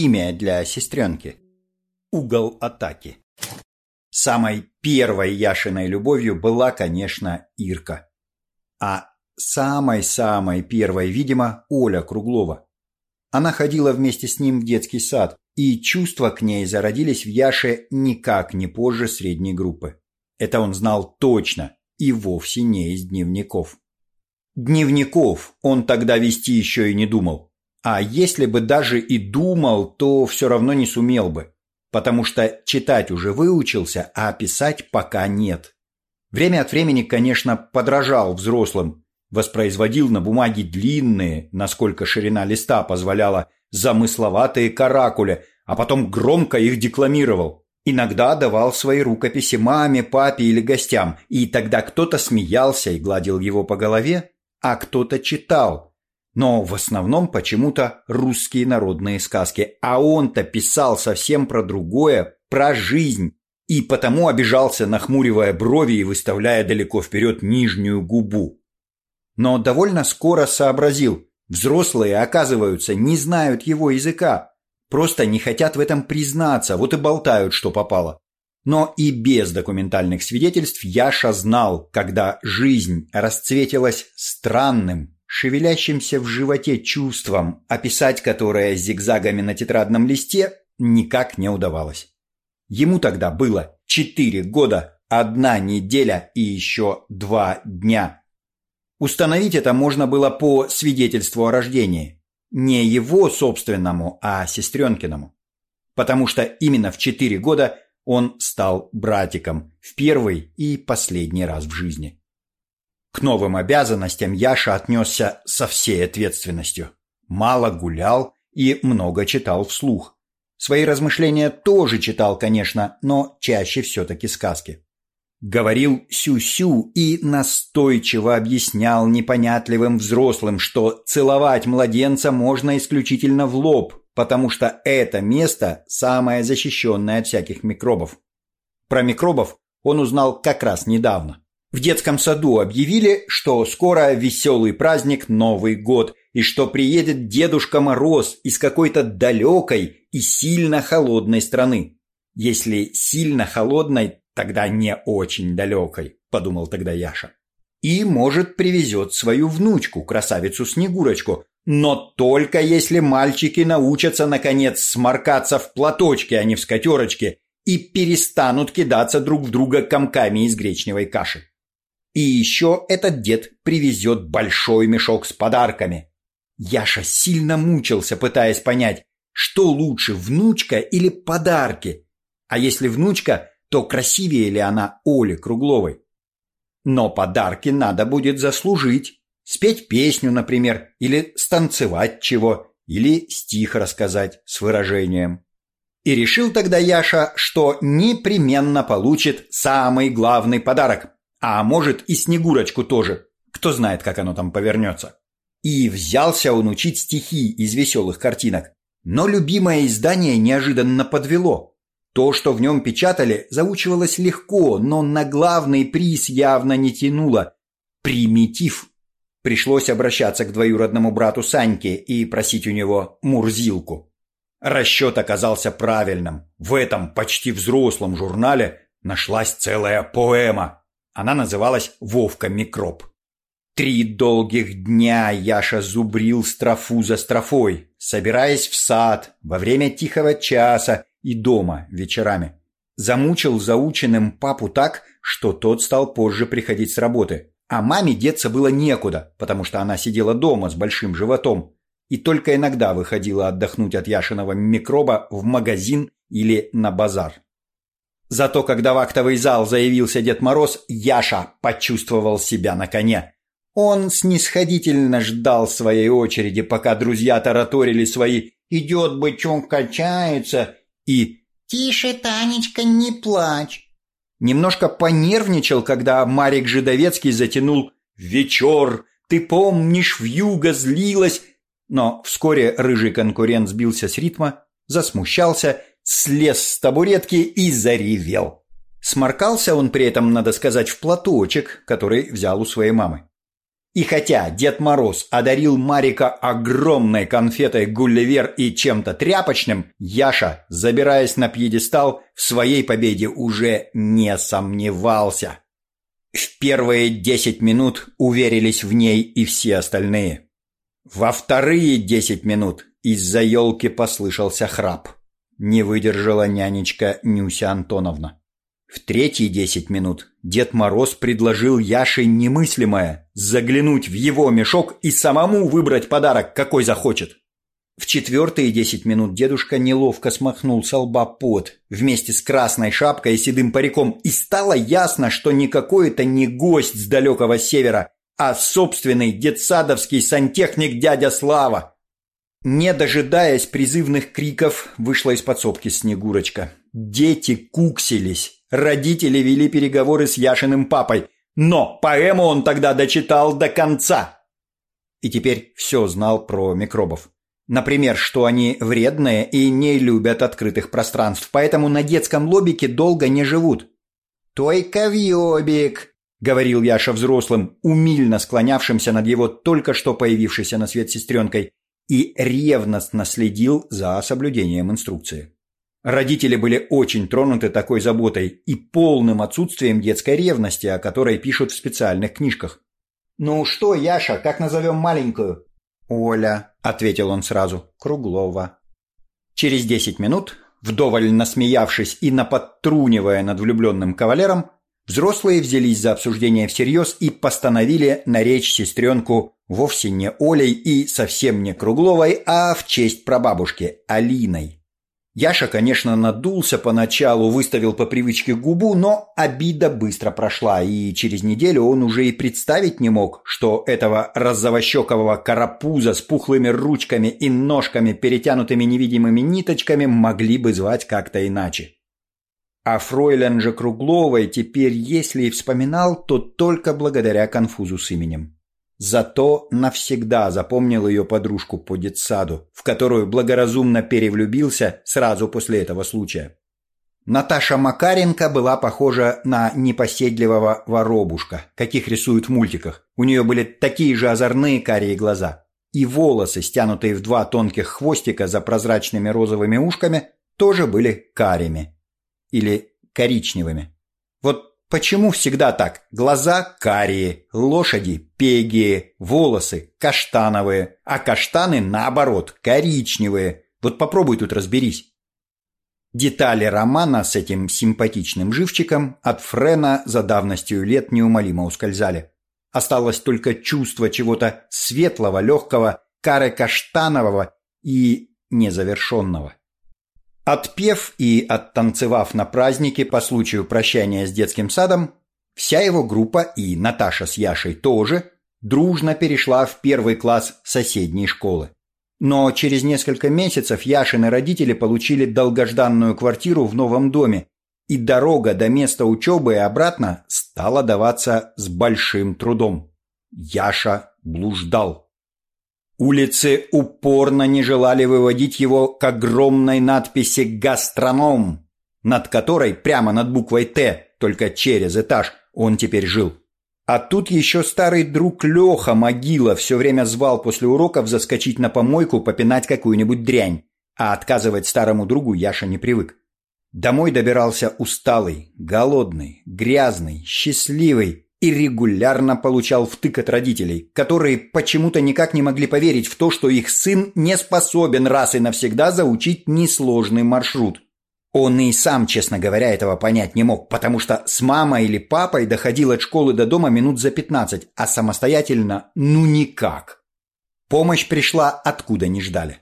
имя для сестренки. Угол атаки. Самой первой Яшиной любовью была, конечно, Ирка. А самой-самой первой, видимо, Оля Круглова. Она ходила вместе с ним в детский сад, и чувства к ней зародились в Яше никак не позже средней группы. Это он знал точно и вовсе не из дневников. Дневников он тогда вести еще и не думал. А если бы даже и думал, то все равно не сумел бы потому что читать уже выучился, а писать пока нет. Время от времени, конечно, подражал взрослым, воспроизводил на бумаге длинные, насколько ширина листа позволяла, замысловатые каракули, а потом громко их декламировал. Иногда давал свои рукописи маме, папе или гостям, и тогда кто-то смеялся и гладил его по голове, а кто-то читал – но в основном почему-то русские народные сказки, а он-то писал совсем про другое, про жизнь, и потому обижался, нахмуривая брови и выставляя далеко вперед нижнюю губу. Но довольно скоро сообразил, взрослые, оказываются, не знают его языка, просто не хотят в этом признаться, вот и болтают, что попало. Но и без документальных свидетельств Яша знал, когда жизнь расцветилась странным, шевелящимся в животе чувством, описать которое зигзагами на тетрадном листе никак не удавалось. Ему тогда было четыре года, одна неделя и еще два дня. Установить это можно было по свидетельству о рождении. Не его собственному, а сестренкиному. Потому что именно в четыре года он стал братиком в первый и последний раз в жизни. К новым обязанностям Яша отнесся со всей ответственностью. Мало гулял и много читал вслух. Свои размышления тоже читал, конечно, но чаще все-таки сказки. Говорил сю-сю и настойчиво объяснял непонятливым взрослым, что целовать младенца можно исключительно в лоб, потому что это место самое защищенное от всяких микробов. Про микробов он узнал как раз недавно. В детском саду объявили, что скоро веселый праздник Новый год и что приедет Дедушка Мороз из какой-то далекой и сильно холодной страны. Если сильно холодной, тогда не очень далекой, подумал тогда Яша. И, может, привезет свою внучку, красавицу Снегурочку, но только если мальчики научатся, наконец, сморкаться в платочке, а не в скатерочке, и перестанут кидаться друг в друга комками из гречневой каши. И еще этот дед привезет большой мешок с подарками. Яша сильно мучился, пытаясь понять, что лучше, внучка или подарки. А если внучка, то красивее ли она Оле Кругловой? Но подарки надо будет заслужить. Спеть песню, например, или станцевать чего, или стих рассказать с выражением. И решил тогда Яша, что непременно получит самый главный подарок а может и Снегурочку тоже. Кто знает, как оно там повернется. И взялся он учить стихи из веселых картинок. Но любимое издание неожиданно подвело. То, что в нем печатали, заучивалось легко, но на главный приз явно не тянуло. Примитив. Пришлось обращаться к двоюродному брату Саньке и просить у него Мурзилку. Расчет оказался правильным. В этом почти взрослом журнале нашлась целая поэма – она называлась «Вовка Микроб». Три долгих дня Яша зубрил строфу за строфой, собираясь в сад, во время тихого часа и дома вечерами. Замучил заученным папу так, что тот стал позже приходить с работы. А маме деться было некуда, потому что она сидела дома с большим животом и только иногда выходила отдохнуть от Яшиного микроба в магазин или на базар. Зато когда в актовый зал заявился Дед Мороз, Яша почувствовал себя на коне. Он снисходительно ждал своей очереди, пока друзья тараторили свои «идет бычок, качается» и «Тише, Танечка, не плачь». Немножко понервничал, когда Марик Жидовецкий затянул «Вечер, ты помнишь, в юго злилась», но вскоре рыжий конкурент сбился с ритма, засмущался слез с табуретки и заревел. Сморкался он при этом, надо сказать, в платочек, который взял у своей мамы. И хотя Дед Мороз одарил Марика огромной конфетой Гулливер и чем-то тряпочным, Яша, забираясь на пьедестал, в своей победе уже не сомневался. В первые десять минут уверились в ней и все остальные. Во вторые десять минут из-за елки послышался храп. Не выдержала нянечка Нюся Антоновна. В третьи десять минут Дед Мороз предложил Яше немыслимое – заглянуть в его мешок и самому выбрать подарок, какой захочет. В четвертые десять минут дедушка неловко смахнул со лба пот вместе с красной шапкой и седым париком, и стало ясно, что никакой это не гость с далекого севера, а собственный детсадовский сантехник дядя Слава. Не дожидаясь призывных криков, вышла из подсобки Снегурочка. Дети куксились. Родители вели переговоры с Яшиным папой, но поэму он тогда дочитал до конца. И теперь все знал про микробов. Например, что они вредные и не любят открытых пространств, поэтому на детском лобике долго не живут. «Только вьёбик», — говорил Яша взрослым, умильно склонявшимся над его только что появившейся на свет сестренкой, и ревностно следил за соблюдением инструкции. Родители были очень тронуты такой заботой и полным отсутствием детской ревности, о которой пишут в специальных книжках. «Ну что, Яша, как назовем маленькую?» «Оля», — ответил он сразу, — «Круглова». Через десять минут, вдоволь насмеявшись и наподтрунивая над влюбленным кавалером, взрослые взялись за обсуждение всерьез и постановили наречь сестренку вовсе не Олей и совсем не Кругловой, а в честь прабабушки Алиной. Яша, конечно, надулся поначалу, выставил по привычке губу, но обида быстро прошла, и через неделю он уже и представить не мог, что этого розовощекового карапуза с пухлыми ручками и ножками, перетянутыми невидимыми ниточками, могли бы звать как-то иначе. А фройлен же Кругловой теперь, если и вспоминал, то только благодаря конфузу с именем. Зато навсегда запомнил ее подружку по детсаду, в которую благоразумно перевлюбился сразу после этого случая. Наташа Макаренко была похожа на непоседливого воробушка, каких рисуют в мультиках. У нее были такие же озорные карие глаза. И волосы, стянутые в два тонких хвостика за прозрачными розовыми ушками, тоже были карими. Или коричневыми. Вот Почему всегда так? Глаза карие, лошади пегие, волосы каштановые, а каштаны, наоборот, коричневые. Вот попробуй тут разберись. Детали романа с этим симпатичным живчиком от Френа за давностью лет неумолимо ускользали. Осталось только чувство чего-то светлого, легкого, кары каштанового и незавершенного. Отпев и оттанцевав на празднике по случаю прощания с детским садом, вся его группа и Наташа с Яшей тоже дружно перешла в первый класс соседней школы. Но через несколько месяцев Яшины родители получили долгожданную квартиру в новом доме, и дорога до места учебы и обратно стала даваться с большим трудом. Яша блуждал. Улицы упорно не желали выводить его к огромной надписи «Гастроном», над которой прямо над буквой «Т», только через этаж, он теперь жил. А тут еще старый друг Леха Могила все время звал после уроков заскочить на помойку попинать какую-нибудь дрянь, а отказывать старому другу Яша не привык. Домой добирался усталый, голодный, грязный, счастливый и регулярно получал втык от родителей, которые почему-то никак не могли поверить в то, что их сын не способен раз и навсегда заучить несложный маршрут. Он и сам, честно говоря, этого понять не мог, потому что с мамой или папой доходил от школы до дома минут за 15, а самостоятельно ну никак. Помощь пришла откуда не ждали.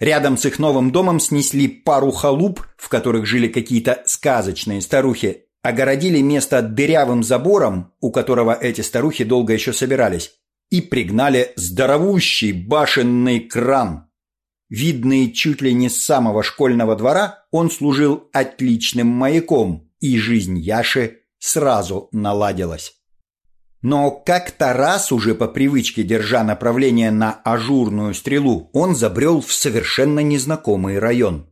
Рядом с их новым домом снесли пару халуп, в которых жили какие-то сказочные старухи, огородили место дырявым забором, у которого эти старухи долго еще собирались, и пригнали здоровущий башенный кран. Видный чуть ли не с самого школьного двора, он служил отличным маяком, и жизнь Яши сразу наладилась. Но как-то раз уже по привычке, держа направление на ажурную стрелу, он забрел в совершенно незнакомый район.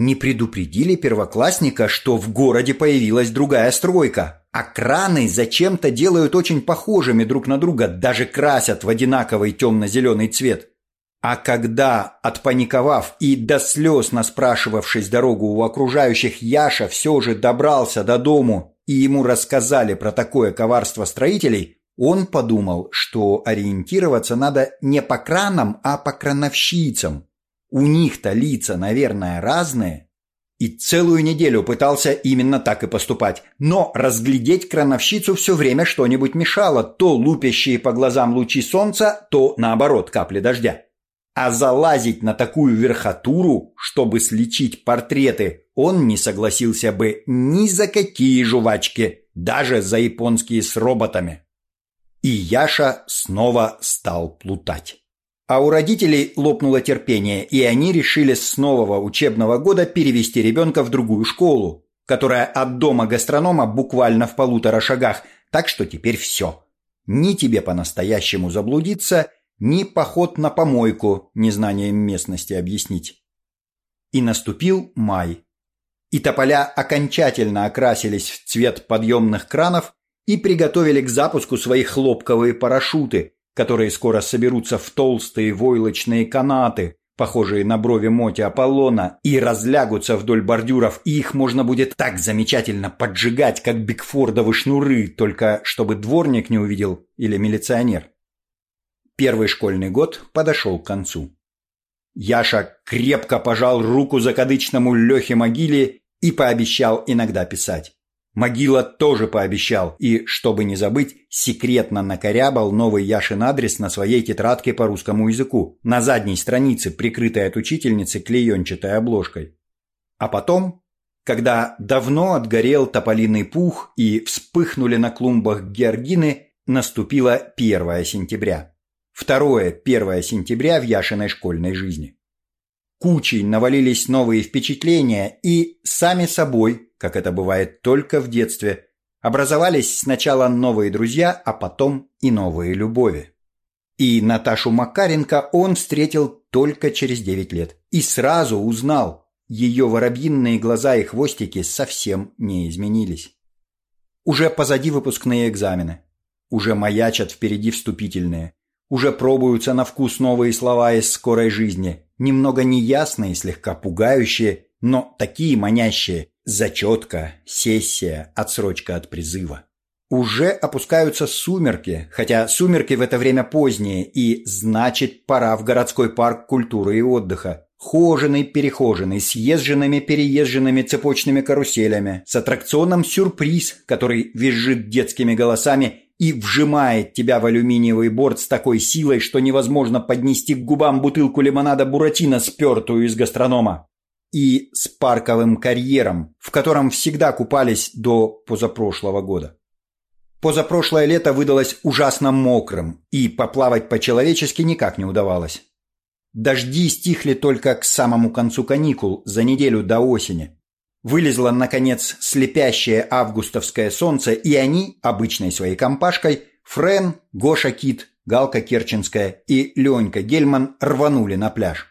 Не предупредили первоклассника, что в городе появилась другая стройка, а краны зачем-то делают очень похожими друг на друга, даже красят в одинаковый темно-зеленый цвет. А когда, отпаниковав и до слез наспрашивавшись дорогу у окружающих, Яша все же добрался до дому и ему рассказали про такое коварство строителей, он подумал, что ориентироваться надо не по кранам, а по крановщицам. У них-то лица, наверное, разные. И целую неделю пытался именно так и поступать. Но разглядеть крановщицу все время что-нибудь мешало. То лупящие по глазам лучи солнца, то, наоборот, капли дождя. А залазить на такую верхотуру, чтобы сличить портреты, он не согласился бы ни за какие жвачки, даже за японские с роботами. И Яша снова стал плутать. А у родителей лопнуло терпение, и они решили с нового учебного года перевести ребенка в другую школу, которая от дома гастронома буквально в полутора шагах, так что теперь все. Ни тебе по-настоящему заблудиться, ни поход на помойку незнанием местности объяснить. И наступил май. И тополя окончательно окрасились в цвет подъемных кранов и приготовили к запуску свои хлопковые парашюты, которые скоро соберутся в толстые войлочные канаты, похожие на брови моти Аполлона, и разлягутся вдоль бордюров, и их можно будет так замечательно поджигать, как бигфордовы шнуры, только чтобы дворник не увидел или милиционер. Первый школьный год подошел к концу. Яша крепко пожал руку закадычному Лехе Могиле и пообещал иногда писать. Могила тоже пообещал и, чтобы не забыть, секретно накорябал новый Яшин адрес на своей тетрадке по русскому языку, на задней странице, прикрытой от учительницы клеенчатой обложкой. А потом, когда давно отгорел тополиный пух и вспыхнули на клумбах георгины, наступило 1 сентября. Второе 1 сентября в Яшиной школьной жизни. Кучей навалились новые впечатления и, сами собой, как это бывает только в детстве, образовались сначала новые друзья, а потом и новые любови. И Наташу Макаренко он встретил только через 9 лет. И сразу узнал, ее воробьиные глаза и хвостики совсем не изменились. Уже позади выпускные экзамены. Уже маячат впереди вступительные. Уже пробуются на вкус новые слова из скорой жизни, немного неясные, слегка пугающие, но такие манящие. Зачетка, сессия, отсрочка от призыва. Уже опускаются сумерки, хотя сумерки в это время поздние, и значит пора в городской парк культуры и отдыха. Хоженый-перехоженный, с езженными-переезженными цепочными каруселями, с аттракционом «Сюрприз», который визжит детскими голосами и вжимает тебя в алюминиевый борт с такой силой, что невозможно поднести к губам бутылку лимонада Буратино, спертую из гастронома. И с парковым карьером, в котором всегда купались до позапрошлого года. Позапрошлое лето выдалось ужасно мокрым, и поплавать по-человечески никак не удавалось. Дожди стихли только к самому концу каникул, за неделю до осени. Вылезло, наконец, слепящее августовское солнце, и они, обычной своей компашкой, Френ, Гоша Кит, Галка Керченская и Ленька Гельман рванули на пляж.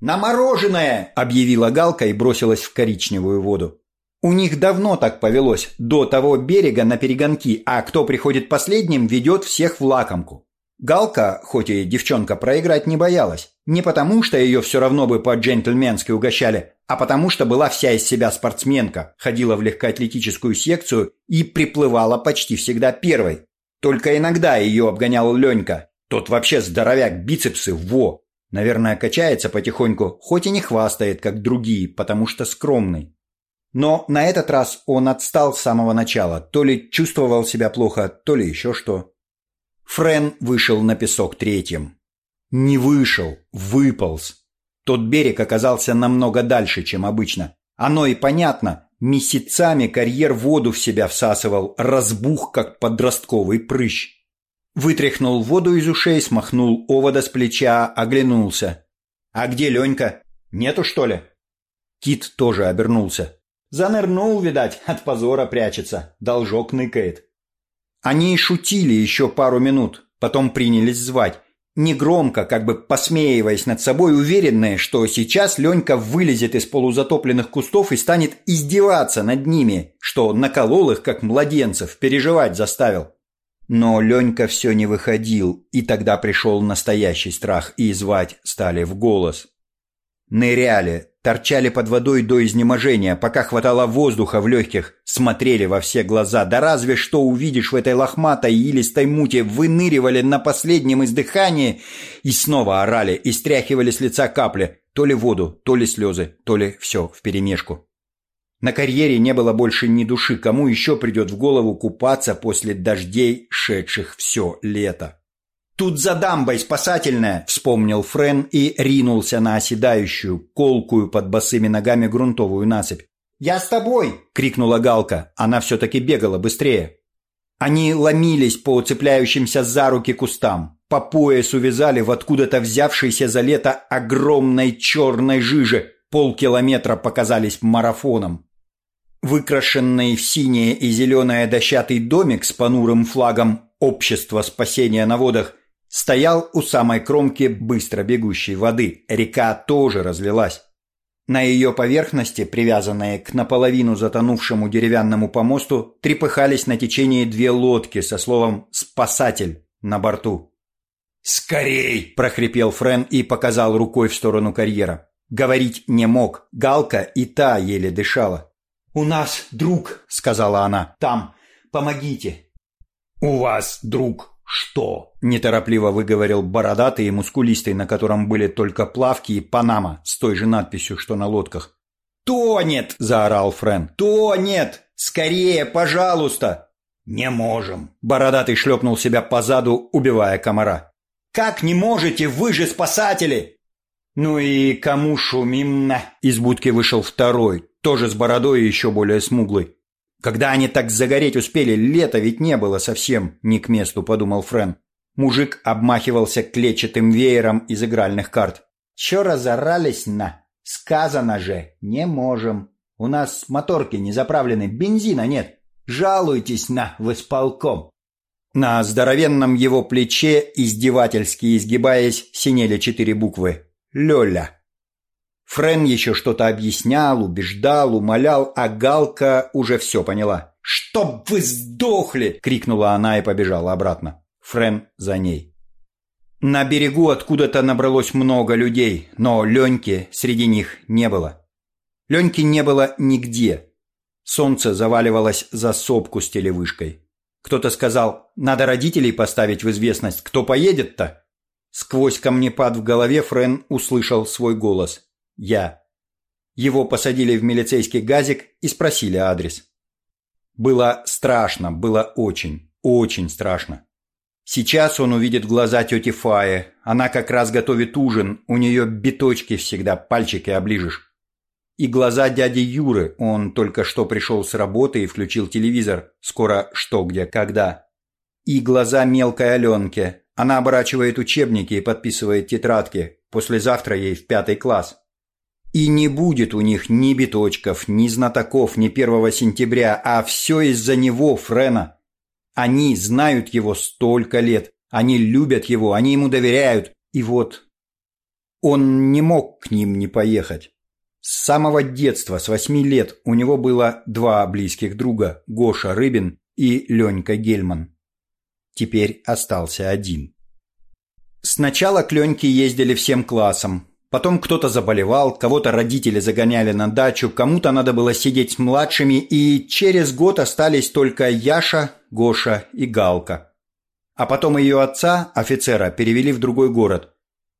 «На мороженое!» – объявила Галка и бросилась в коричневую воду. У них давно так повелось, до того берега на перегонки, а кто приходит последним, ведет всех в лакомку. Галка, хоть и девчонка, проиграть не боялась. Не потому, что ее все равно бы по-джентльменски угощали, а потому что была вся из себя спортсменка, ходила в легкоатлетическую секцию и приплывала почти всегда первой. Только иногда ее обгонял Ленька. Тот вообще здоровяк, бицепсы, во! Наверное, качается потихоньку, хоть и не хвастает, как другие, потому что скромный. Но на этот раз он отстал с самого начала, то ли чувствовал себя плохо, то ли еще что. Френ вышел на песок третьим. Не вышел, выполз. Тот берег оказался намного дальше, чем обычно. Оно и понятно. Месяцами карьер воду в себя всасывал, разбух, как подростковый прыщ. Вытряхнул воду из ушей, смахнул овода с плеча, оглянулся. «А где Ленька? Нету, что ли?» Кит тоже обернулся. Занырнул, видать, от позора прячется, должок ныкает. Они шутили еще пару минут, потом принялись звать. негромко, как бы посмеиваясь над собой, уверенные, что сейчас Ленька вылезет из полузатопленных кустов и станет издеваться над ними, что наколол их, как младенцев, переживать заставил. Но Ленька все не выходил, и тогда пришел настоящий страх, и звать стали в голос. Ныряли, торчали под водой до изнеможения, пока хватало воздуха в легких, смотрели во все глаза, да разве что увидишь в этой лохматой илистой муте, выныривали на последнем издыхании и снова орали и стряхивали с лица капли, то ли воду, то ли слезы, то ли все вперемешку. На карьере не было больше ни души, кому еще придет в голову купаться после дождей, шедших все лето. «Тут за дамбой спасательная!» – вспомнил Френ и ринулся на оседающую, колкую под босыми ногами грунтовую насыпь. «Я с тобой!» – крикнула Галка. Она все-таки бегала быстрее. Они ломились по уцепляющимся за руки кустам. По поясу вязали в откуда-то взявшейся за лето огромной черной жиже. Полкилометра показались марафоном. Выкрашенный в синее и зеленое дощатый домик с понурым флагом «Общество спасения на водах» стоял у самой кромки быстро бегущей воды. Река тоже разлилась. На ее поверхности, привязанные к наполовину затонувшему деревянному помосту, трепыхались на течении две лодки со словом «спасатель» на борту. «Скорей!» – прохрипел Френ и показал рукой в сторону карьера. Говорить не мог, Галка и та еле дышала. «У нас друг», — сказала она, — «там. Помогите». «У вас друг что?» — неторопливо выговорил бородатый и мускулистый, на котором были только плавки и панама с той же надписью, что на лодках. «Тонет!» — заорал Френ. «Тонет! Скорее, пожалуйста!» «Не можем!» — бородатый шлепнул себя по заду, убивая комара. «Как не можете? Вы же спасатели!» «Ну и кому шумим-на?» Из будки вышел второй, тоже с бородой и еще более смуглый. Когда они так загореть успели, лето ведь не было совсем не к месту, подумал Френ. Мужик обмахивался клетчатым веером из игральных карт. Че разорались на? Сказано же, не можем. У нас моторки не заправлены, бензина нет. Жалуйтесь на в исполком. На здоровенном его плече, издевательски изгибаясь, синели четыре буквы. Лёля. Френ еще что-то объяснял, убеждал, умолял, а Галка уже все поняла. «Чтоб вы сдохли!» — крикнула она и побежала обратно. Френ за ней. На берегу откуда-то набралось много людей, но Леньки среди них не было. Леньки не было нигде. Солнце заваливалось за сопку с телевышкой. Кто-то сказал, надо родителей поставить в известность, кто поедет-то? Сквозь камнепад в голове Френ услышал свой голос. Я. Его посадили в милицейский газик и спросили адрес. Было страшно, было очень, очень страшно. Сейчас он увидит глаза тети Фаи. Она как раз готовит ужин, у нее биточки всегда, пальчики оближешь. И глаза дяди Юры, он только что пришел с работы и включил телевизор, скоро что, где, когда. И глаза мелкой Аленки, она оборачивает учебники и подписывает тетрадки, послезавтра ей в пятый класс. И не будет у них ни биточков, ни знатоков, ни первого сентября, а все из-за него, Френа. Они знают его столько лет, они любят его, они ему доверяют. И вот он не мог к ним не поехать. С самого детства, с восьми лет, у него было два близких друга – Гоша Рыбин и Ленька Гельман. Теперь остался один. Сначала к Леньке ездили всем классом, Потом кто-то заболевал, кого-то родители загоняли на дачу, кому-то надо было сидеть с младшими, и через год остались только Яша, Гоша и Галка. А потом ее отца, офицера, перевели в другой город.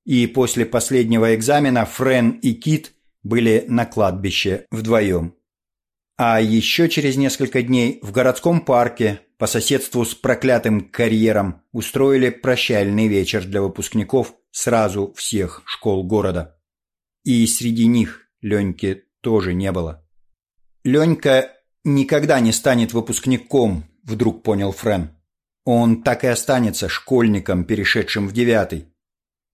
И после последнего экзамена Френ и Кит были на кладбище вдвоем. А еще через несколько дней в городском парке по соседству с проклятым карьером устроили прощальный вечер для выпускников сразу всех школ города. И среди них Леньки тоже не было. Ленька никогда не станет выпускником, вдруг понял Френ. Он так и останется школьником, перешедшим в девятый.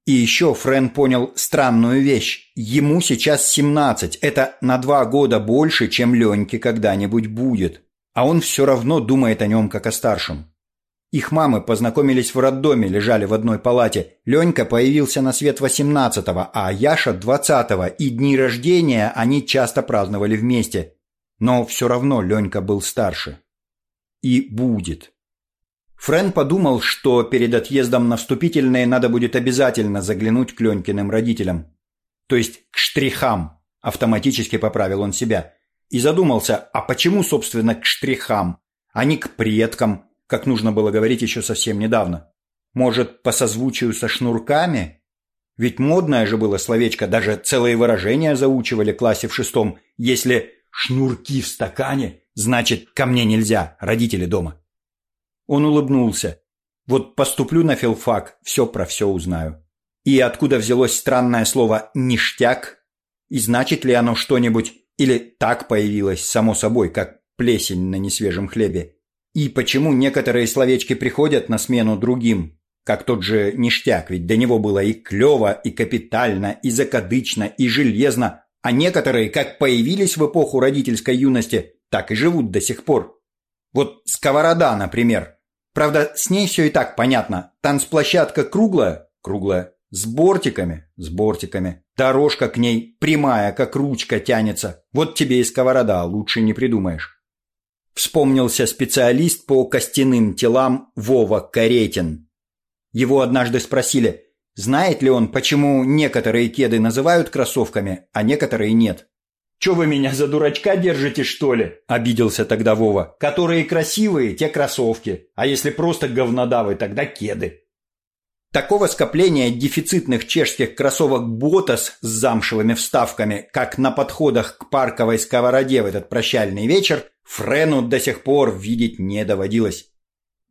И еще Френ понял странную вещь. Ему сейчас 17, это на два года больше, чем Леньке когда-нибудь будет. А он все равно думает о нем как о старшем. Их мамы познакомились в роддоме, лежали в одной палате. Ленька появился на свет 18-го, а Яша 20-го, и дни рождения они часто праздновали вместе. Но все равно Ленька был старше. И будет. Френ подумал, что перед отъездом на вступительные надо будет обязательно заглянуть к Ленькиным родителям. То есть к штрихам, автоматически поправил он себя. И задумался, а почему, собственно, к штрихам, а не к предкам, как нужно было говорить еще совсем недавно. Может, по созвучию со шнурками? Ведь модное же было словечко, даже целые выражения заучивали в классе в шестом. Если «шнурки в стакане», значит «ко мне нельзя, родители дома». Он улыбнулся. Вот поступлю на филфак, все про все узнаю. И откуда взялось странное слово «ништяк»? И значит ли оно что-нибудь? Или так появилось, само собой, как плесень на несвежем хлебе? И почему некоторые словечки приходят на смену другим, как тот же ништяк, ведь до него было и клево, и капитально, и закадычно, и железно, а некоторые как появились в эпоху родительской юности, так и живут до сих пор. Вот сковорода, например. Правда, с ней все и так понятно. Танцплощадка круглая, круглая, с бортиками, с бортиками. Дорожка к ней прямая, как ручка тянется. Вот тебе и сковорода, лучше не придумаешь. Вспомнился специалист по костяным телам Вова Каретин. Его однажды спросили, знает ли он, почему некоторые кеды называют кроссовками, а некоторые нет. «Чё вы меня за дурачка держите, что ли?» – обиделся тогда Вова. «Которые красивые, те кроссовки, а если просто говнодавы, тогда кеды». Такого скопления дефицитных чешских кроссовок «Ботас» с замшевыми вставками, как на подходах к парковой сковороде в этот прощальный вечер, Френу до сих пор видеть не доводилось.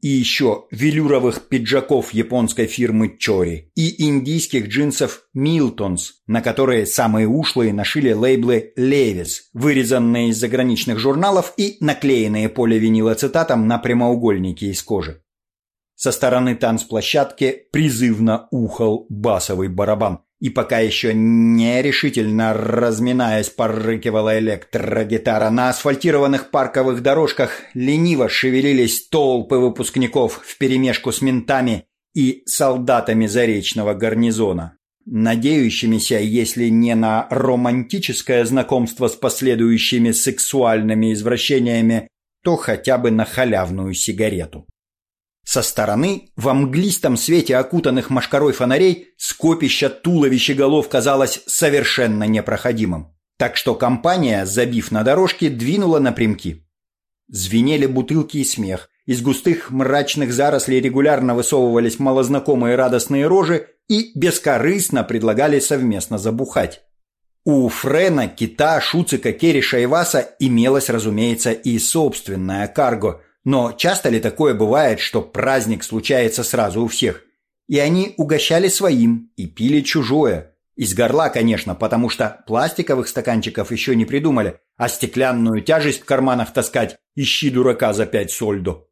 И еще велюровых пиджаков японской фирмы Чори и индийских джинсов Милтонс, на которые самые ушлые нашили лейблы Левис, вырезанные из заграничных журналов и наклеенные поливинилоцитатом на прямоугольники из кожи. Со стороны танцплощадки призывно ухал басовый барабан, и пока еще нерешительно разминаясь порыкивала электрогитара, на асфальтированных парковых дорожках лениво шевелились толпы выпускников вперемешку с ментами и солдатами заречного гарнизона, надеющимися, если не на романтическое знакомство с последующими сексуальными извращениями, то хотя бы на халявную сигарету. Со стороны, в мглистом свете окутанных машкарой фонарей, скопище туловища голов казалось совершенно непроходимым. Так что компания, забив на дорожке, двинула напрямки. Звенели бутылки и смех. Из густых мрачных зарослей регулярно высовывались малознакомые радостные рожи и бескорыстно предлагали совместно забухать. У Френа, Кита, Шуцика, Кериша и Васа имелось, разумеется, и собственная карго – но часто ли такое бывает, что праздник случается сразу у всех? И они угощали своим и пили чужое. Из горла, конечно, потому что пластиковых стаканчиков еще не придумали, а стеклянную тяжесть в карманах таскать ищи дурака за пять сольдо.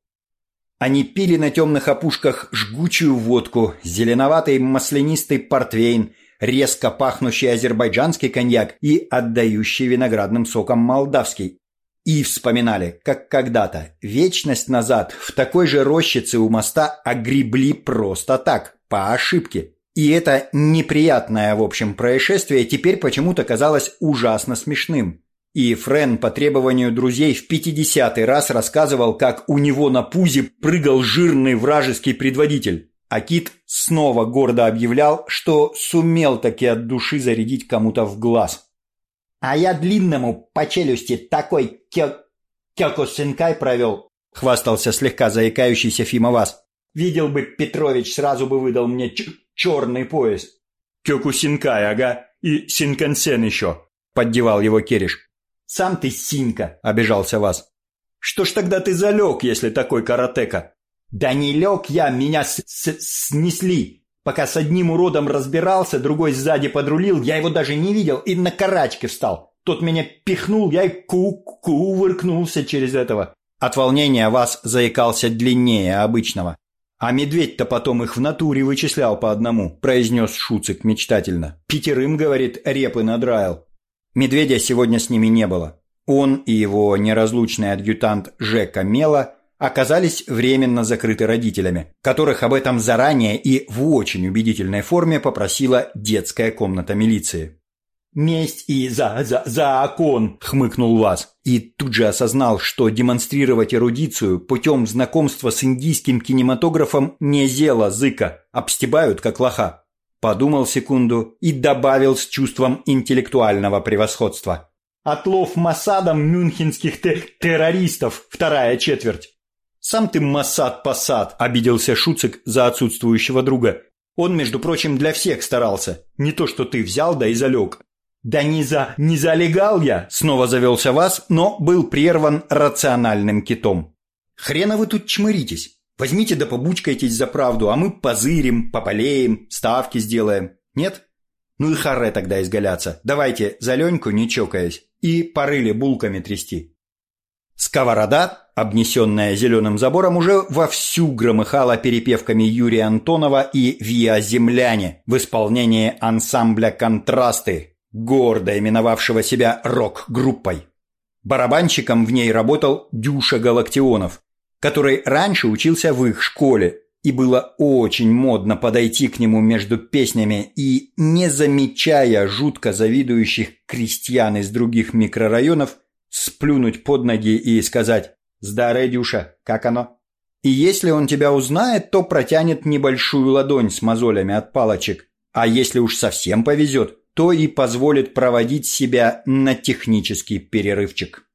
Они пили на темных опушках жгучую водку, зеленоватый маслянистый портвейн, резко пахнущий азербайджанский коньяк и отдающий виноградным соком молдавский, и вспоминали, как когда-то, вечность назад, в такой же рощице у моста огребли просто так, по ошибке. И это неприятное, в общем, происшествие теперь почему-то казалось ужасно смешным. И Френ по требованию друзей в пятидесятый раз рассказывал, как у него на пузе прыгал жирный вражеский предводитель. А Кит снова гордо объявлял, что сумел таки от души зарядить кому-то в глаз. А я длинному по челюсти такой кё... кёку-синкай провел, хвастался слегка заикающийся Фима Вас. Видел бы Петрович, сразу бы выдал мне ч черный пояс. Кёку-синкай, ага, и синкансен еще, поддевал его Кереш. Сам ты синка, обижался Вас. Что ж тогда ты залег, если такой каратека? Да не лег я, меня с -с снесли. Пока с одним уродом разбирался, другой сзади подрулил, я его даже не видел и на карачке встал. Тот меня пихнул, я и ку-ку-выркнулся через этого. От волнения вас заикался длиннее обычного. А медведь-то потом их в натуре вычислял по одному, произнес Шуцик мечтательно. Пятерым, говорит, репы надраил. Медведя сегодня с ними не было. Он и его неразлучный адъютант Жека Мела оказались временно закрыты родителями, которых об этом заранее и в очень убедительной форме попросила детская комната милиции. «Месть и за, за, закон!» – хмыкнул Ваз. И тут же осознал, что демонстрировать эрудицию путем знакомства с индийским кинематографом не зело зыка, обстебают как лоха. Подумал секунду и добавил с чувством интеллектуального превосходства. «Отлов Масадом мюнхенских те террористов, вторая четверть!» «Сам ты Масад-Посад!» – обиделся Шуцик за отсутствующего друга. «Он, между прочим, для всех старался. Не то, что ты взял да и залег». «Да не за... не залегал я!» – снова завелся вас, но был прерван рациональным китом. «Хрена вы тут чмыритесь? Возьмите да побучкайтесь за правду, а мы позырим, попалеем, ставки сделаем. Нет? Ну и харе тогда изгаляться. Давайте за Леньку не чокаясь и порыли булками трясти». Сковорода, обнесенная зеленым забором, уже вовсю громыхала перепевками Юрия Антонова и «Виа земляне» в исполнении ансамбля «Контрасты», гордо именовавшего себя рок-группой. Барабанщиком в ней работал Дюша Галактионов, который раньше учился в их школе, и было очень модно подойти к нему между песнями и, не замечая жутко завидующих крестьян из других микрорайонов, сплюнуть под ноги и сказать «Здарой, Дюша, как оно?» И если он тебя узнает, то протянет небольшую ладонь с мозолями от палочек, а если уж совсем повезет, то и позволит проводить себя на технический перерывчик.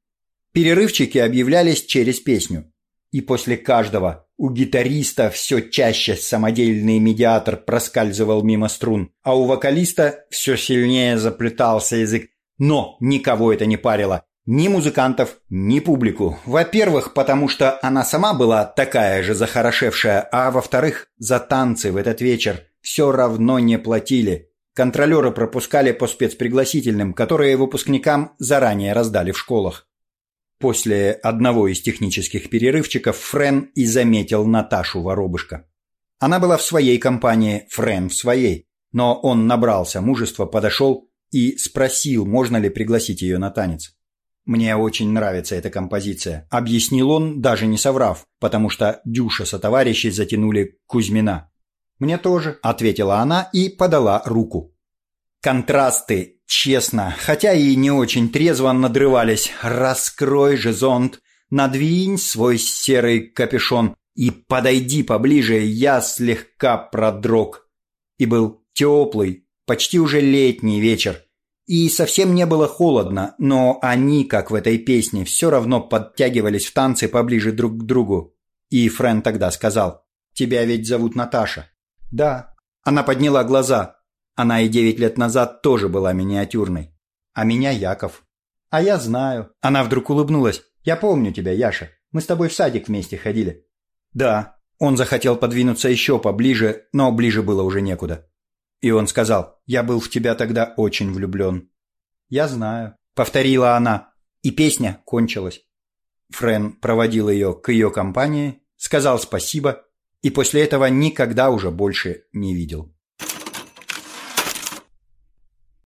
Перерывчики объявлялись через песню. И после каждого у гитариста все чаще самодельный медиатор проскальзывал мимо струн, а у вокалиста все сильнее заплетался язык. Но никого это не парило ни музыкантов, ни публику. Во-первых, потому что она сама была такая же захорошевшая, а во-вторых, за танцы в этот вечер все равно не платили. Контролеры пропускали по спецпригласительным, которые выпускникам заранее раздали в школах. После одного из технических перерывчиков Френ и заметил Наташу Воробышко. Она была в своей компании, Френ в своей, но он набрался мужества, подошел и спросил, можно ли пригласить ее на танец. «Мне очень нравится эта композиция», — объяснил он, даже не соврав, потому что Дюша со товарищей затянули Кузьмина. «Мне тоже», — ответила она и подала руку. Контрасты, честно, хотя и не очень трезво надрывались. «Раскрой же зонт, надвинь свой серый капюшон и подойди поближе, я слегка продрог». И был теплый, почти уже летний вечер, и совсем не было холодно, но они, как в этой песне, все равно подтягивались в танцы поближе друг к другу. И Френ тогда сказал, «Тебя ведь зовут Наташа». «Да». Она подняла глаза. Она и девять лет назад тоже была миниатюрной. А меня Яков. «А я знаю». Она вдруг улыбнулась. «Я помню тебя, Яша. Мы с тобой в садик вместе ходили». «Да». Он захотел подвинуться еще поближе, но ближе было уже некуда. И он сказал, «Я был в тебя тогда очень влюблен». «Я знаю», — повторила она, и песня кончилась. Френ проводил ее к ее компании, сказал спасибо и после этого никогда уже больше не видел.